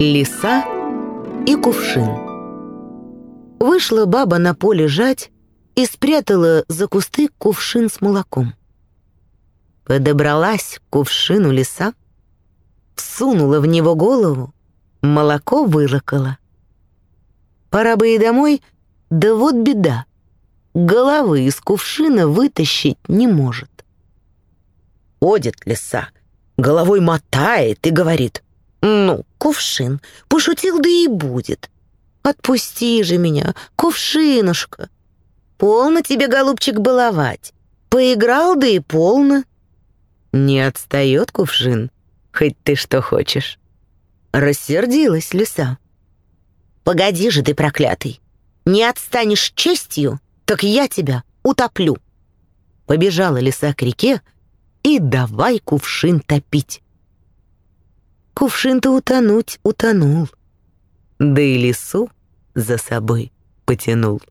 Лиса и кувшин. Вышла баба на поле жать и спрятала за кусты кувшин с молоком. Подобралась к кувшину лиса, всунула в него голову, молоко вылокала. Пора бы и домой, да вот беда. Головы из кувшина вытащить не может. Ходит лиса, головой мотает и говорит — «Ну, кувшин, пошутил, да и будет. Отпусти же меня, кувшинушка. Полно тебе, голубчик, баловать. Поиграл, да и полно». Не отстает кувшин, хоть ты что хочешь. Рассердилась лиса. «Погоди же ты, проклятый, не отстанешь честью, так я тебя утоплю». Побежала лиса к реке и давай кувшин топить. Кувшин-то утонуть утонул, да и лесу за собой потянул.